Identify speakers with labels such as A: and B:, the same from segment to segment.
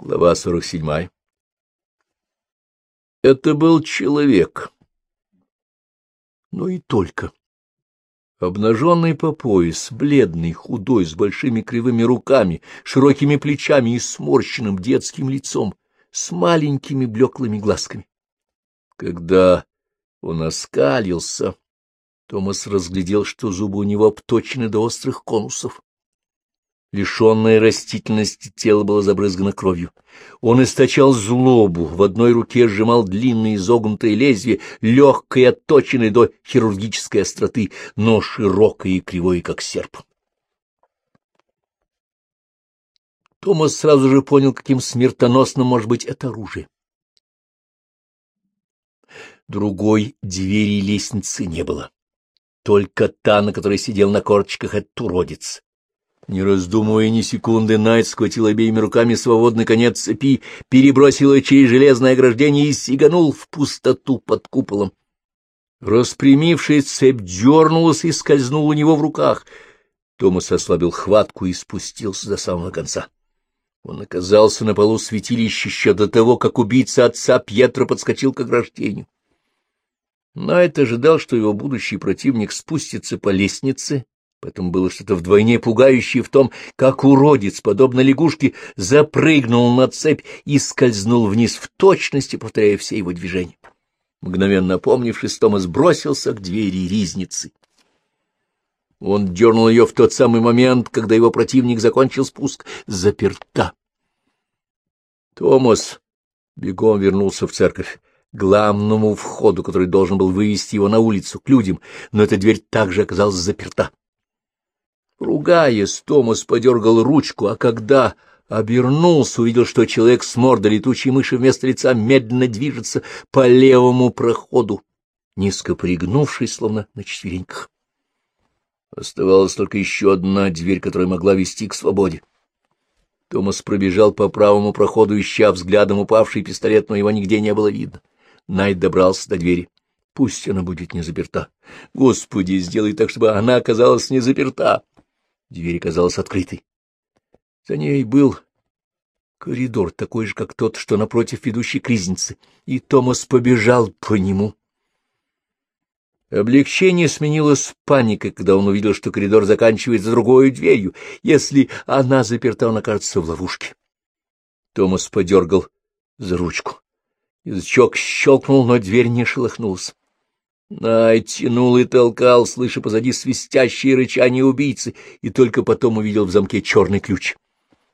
A: Глава 47. Это был человек. Но и только. Обнаженный по пояс, бледный, худой, с большими кривыми руками, широкими плечами и сморщенным детским лицом, с маленькими блеклыми глазками. Когда он оскалился, Томас разглядел, что зубы у него обточены до острых конусов. Лишенное растительности тело было забрызгано кровью. Он источал злобу, в одной руке сжимал длинное изогнутое лезвие, легкое и отточенное до хирургической остроты, но широкое и кривое, как серп. Томас сразу же понял, каким смертоносным может быть это оружие. Другой двери лестницы не было. Только та, на которой сидел на корточках этот уродец. Не раздумывая ни секунды, Найт схватил обеими руками свободный конец цепи, перебросил ее через железное ограждение и сиганул в пустоту под куполом. Распрямившись, цепь дернулась и скользнула у него в руках. Томас ослабил хватку и спустился до самого конца. Он оказался на полу святилища еще до того, как убийца отца Пьетро подскочил к ограждению. Найт ожидал, что его будущий противник спустится по лестнице Поэтому было что-то вдвойне пугающее в том, как уродец, подобно лягушке, запрыгнул на цепь и скользнул вниз в точности, повторяя все его движения. Мгновенно опомнившись, Томас бросился к двери ризницы. Он дернул ее в тот самый момент, когда его противник закончил спуск. Заперта. Томас бегом вернулся в церковь, главному входу, который должен был вывести его на улицу, к людям, но эта дверь также оказалась заперта. Ругаясь, Томас подергал ручку, а когда обернулся, увидел, что человек с мордой летучей мыши вместо лица медленно движется по левому проходу, низко пригнувшись, словно на четвереньках. Оставалась только еще одна дверь, которая могла вести к свободе. Томас пробежал по правому проходу, ища взглядом упавший пистолет, но его нигде не было видно. Найт добрался до двери. Пусть она будет не заперта. Господи, сделай так, чтобы она оказалась не заперта. Дверь оказалась открытой. За ней был коридор, такой же, как тот, что напротив ведущей к ризнице, и Томас побежал по нему. Облегчение сменилось паникой, когда он увидел, что коридор заканчивается другой дверью. Если она заперта, он окажется в ловушке. Томас подергал за ручку. Язычок щелкнул, но дверь не шелохнулась. Най тянул и толкал, слыша позади свистящие рычания убийцы, и только потом увидел в замке черный ключ.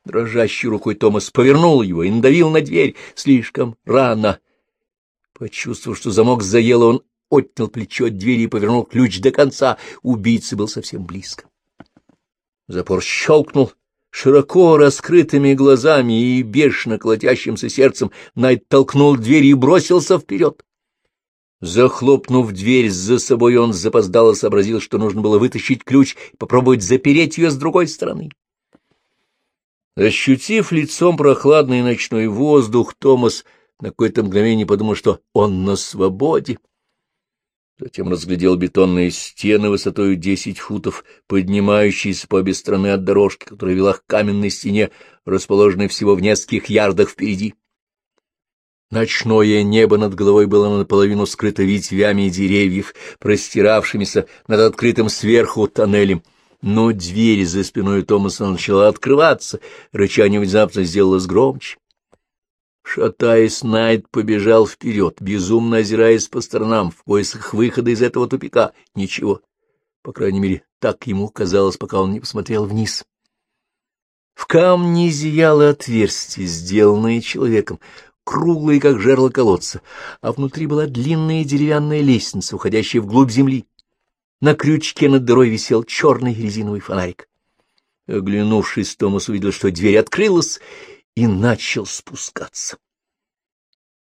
A: Дрожащей рукой Томас повернул его и надавил на дверь слишком рано. Почувствовав, что замок заел, он отнял плечо от двери и повернул ключ до конца. Убийца был совсем близко. Запор щелкнул широко раскрытыми глазами и бешено колотящимся сердцем Найт толкнул дверь и бросился вперед. Захлопнув дверь за собой, он запоздало сообразил, что нужно было вытащить ключ и попробовать запереть ее с другой стороны. Ощутив лицом прохладный ночной воздух, Томас на какое-то мгновение подумал, что он на свободе. Затем разглядел бетонные стены высотой десять футов, поднимающиеся по обе стороны от дорожки, которая вела к каменной стене, расположенной всего в нескольких ярдах впереди. Ночное небо над головой было наполовину скрыто ветвями деревьев, простиравшимися над открытым сверху тоннелем. Но дверь за спиной Томаса начала открываться, рычание внезапно сделалось громче. Шатаясь, Найт побежал вперед, безумно озираясь по сторонам, в поисках выхода из этого тупика. Ничего. По крайней мере, так ему казалось, пока он не посмотрел вниз. В камне зияло отверстие, сделанное человеком круглые, как жерло колодца, а внутри была длинная деревянная лестница, уходящая вглубь земли. На крючке над дырой висел черный резиновый фонарик. Оглянувшись, Томас увидел, что дверь открылась, и начал спускаться.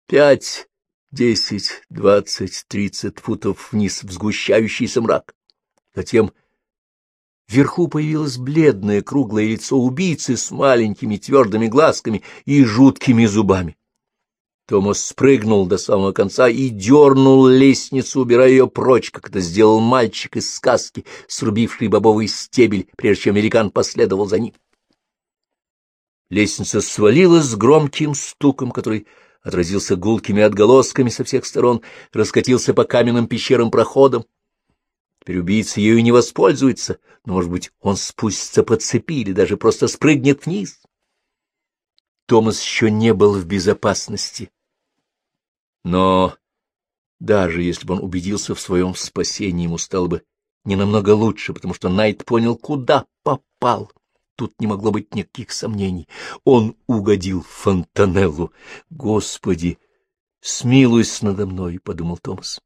A: Пять, десять, двадцать, тридцать футов вниз в сгущающийся мрак. Затем Вверху появилось бледное круглое лицо убийцы с маленькими твердыми глазками и жуткими зубами. Томас спрыгнул до самого конца и дернул лестницу, убирая ее прочь, как это сделал мальчик из сказки, срубивший бобовый стебель, прежде чем великан последовал за ним. Лестница свалилась с громким стуком, который отразился гулкими отголосками со всех сторон, раскатился по каменным пещерам проходам. Теперь убийца ею не воспользуется, но, может быть, он спустится по цепи или даже просто спрыгнет вниз. Томас еще не был в безопасности. Но даже если бы он убедился в своем спасении, ему стало бы не намного лучше, потому что Найт понял, куда попал. Тут не могло быть никаких сомнений. Он угодил Фонтанеллу. Господи, смилуйся надо мной, — подумал Томас.